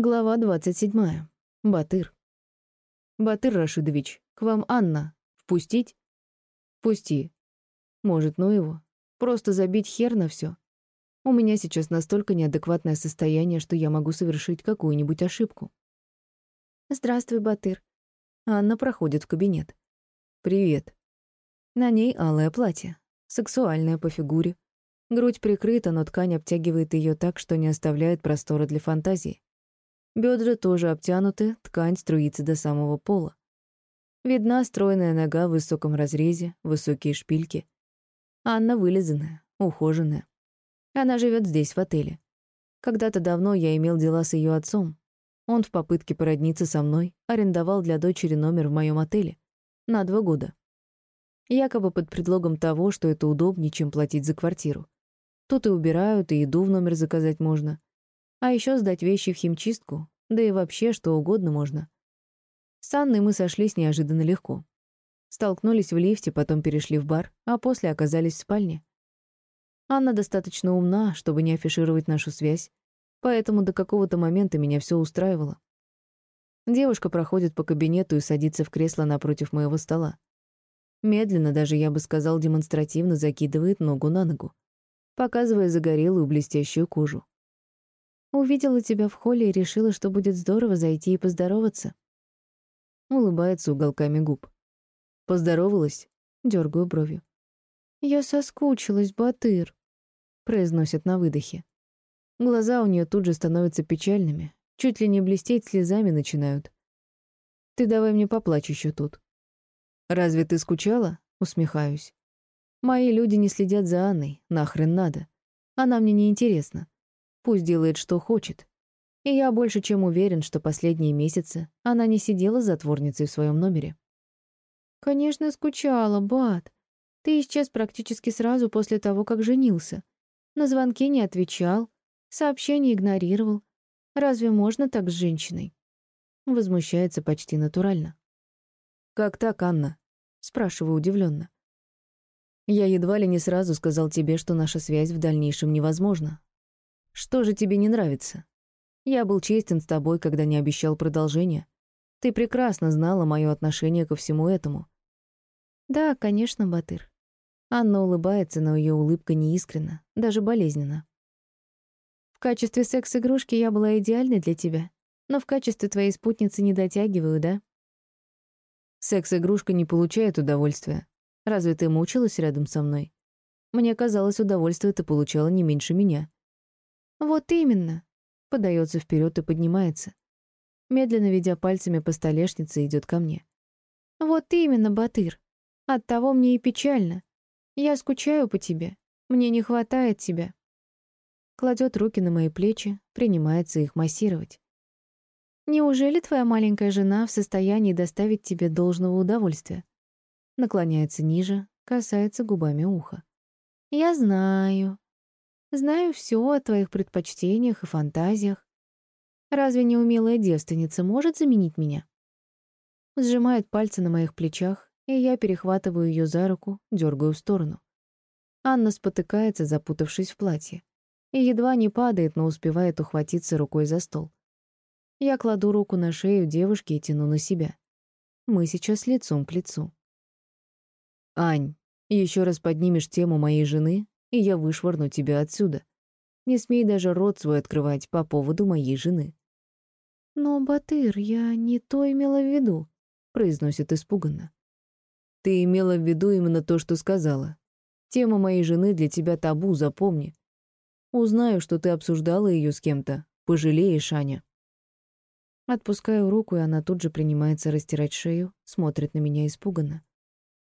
Глава двадцать седьмая. Батыр. «Батыр Рашидович, к вам Анна. Впустить?» «Пусти. Может, ну его. Просто забить хер на все. У меня сейчас настолько неадекватное состояние, что я могу совершить какую-нибудь ошибку». «Здравствуй, Батыр». Анна проходит в кабинет. «Привет». На ней алое платье. Сексуальное по фигуре. Грудь прикрыта, но ткань обтягивает ее так, что не оставляет простора для фантазии. Бедра тоже обтянуты, ткань струится до самого пола. Видна стройная нога в высоком разрезе, высокие шпильки. Анна вылизанная, ухоженная. Она живет здесь, в отеле. Когда-то давно я имел дела с ее отцом. Он в попытке породниться со мной арендовал для дочери номер в моем отеле на два года. Якобы под предлогом того, что это удобнее, чем платить за квартиру. Тут и убирают, и еду в номер заказать можно. А еще сдать вещи в химчистку, да и вообще что угодно можно. С Анной мы сошлись неожиданно легко. Столкнулись в лифте, потом перешли в бар, а после оказались в спальне. Анна достаточно умна, чтобы не афишировать нашу связь, поэтому до какого-то момента меня все устраивало. Девушка проходит по кабинету и садится в кресло напротив моего стола. Медленно, даже я бы сказал, демонстративно закидывает ногу на ногу, показывая загорелую блестящую кожу. Увидела тебя в холле и решила, что будет здорово зайти и поздороваться. Улыбается уголками губ. Поздоровалась? Дергаю бровью. Я соскучилась, Батыр, произносит на выдохе. Глаза у нее тут же становятся печальными, чуть ли не блестеть слезами начинают. Ты давай мне поплачь еще тут. Разве ты скучала? Усмехаюсь. Мои люди не следят за Анной, нахрен надо. Она мне не интересна. Пусть делает, что хочет. И я больше чем уверен, что последние месяцы она не сидела затворницей в своем номере. «Конечно, скучала, Бат. Ты исчез практически сразу после того, как женился. На звонки не отвечал, сообщения игнорировал. Разве можно так с женщиной?» Возмущается почти натурально. «Как так, Анна?» — спрашиваю удивленно. «Я едва ли не сразу сказал тебе, что наша связь в дальнейшем невозможна, что же тебе не нравится? Я был честен с тобой, когда не обещал продолжения. Ты прекрасно знала мое отношение ко всему этому. Да, конечно, Батыр. Анна улыбается, но ее улыбка неискренна, даже болезненна. В качестве секс-игрушки я была идеальной для тебя, но в качестве твоей спутницы не дотягиваю, да? Секс-игрушка не получает удовольствия. Разве ты мучилась рядом со мной? Мне казалось, удовольствие ты получала не меньше меня. «Вот именно», — подается вперед и поднимается. Медленно ведя пальцами по столешнице, идет ко мне. «Вот именно, Батыр. Оттого мне и печально. Я скучаю по тебе. Мне не хватает тебя». Кладет руки на мои плечи, принимается их массировать. «Неужели твоя маленькая жена в состоянии доставить тебе должного удовольствия?» Наклоняется ниже, касается губами уха. «Я знаю», Знаю все о твоих предпочтениях и фантазиях. Разве неумелая девственница может заменить меня? Сжимает пальцы на моих плечах, и я перехватываю ее за руку, дергаю в сторону. Анна спотыкается, запутавшись в платье, и едва не падает, но успевает ухватиться рукой за стол. Я кладу руку на шею девушки и тяну на себя. Мы сейчас лицом к лицу. «Ань, еще раз поднимешь тему моей жены, и я вышвырну тебя отсюда. Не смей даже рот свой открывать по поводу моей жены». «Но, Батыр, я не то имела в виду», — произносит испуганно. «Ты имела в виду именно то, что сказала. Тема моей жены для тебя табу, запомни. Узнаю, что ты обсуждала ее с кем-то. Пожалеешь, Аня». Отпускаю руку, и она тут же принимается растирать шею, смотрит на меня испуганно.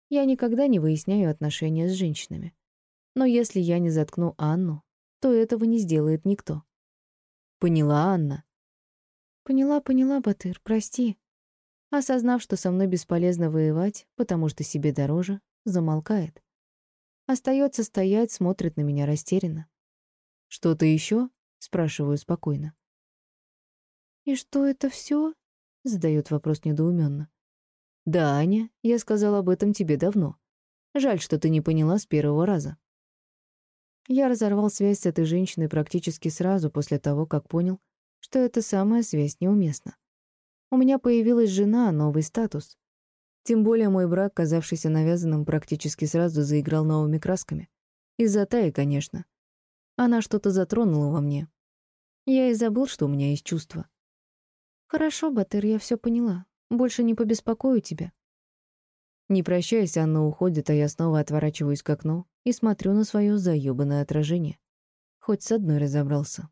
Я никогда не выясняю отношения с женщинами. Но если я не заткну Анну, то этого не сделает никто. Поняла, Анна? Поняла, поняла, Батыр, прости. Осознав, что со мной бесполезно воевать, потому что себе дороже, замолкает. Остается стоять, смотрит на меня растерянно. «Что-то еще?» — спрашиваю спокойно. «И что это все? задает вопрос недоуменно. «Да, Аня, я сказал об этом тебе давно. Жаль, что ты не поняла с первого раза». Я разорвал связь с этой женщиной практически сразу после того, как понял, что эта самая связь неуместна. У меня появилась жена, новый статус. Тем более мой брак, казавшийся навязанным, практически сразу заиграл новыми красками. Из-за Таи, конечно. Она что-то затронула во мне. Я и забыл, что у меня есть чувства. Хорошо, Батыр, я все поняла. Больше не побеспокою тебя. Не прощаясь, Анна уходит, а я снова отворачиваюсь к окну и смотрю на свое заёбанное отражение. Хоть с одной разобрался.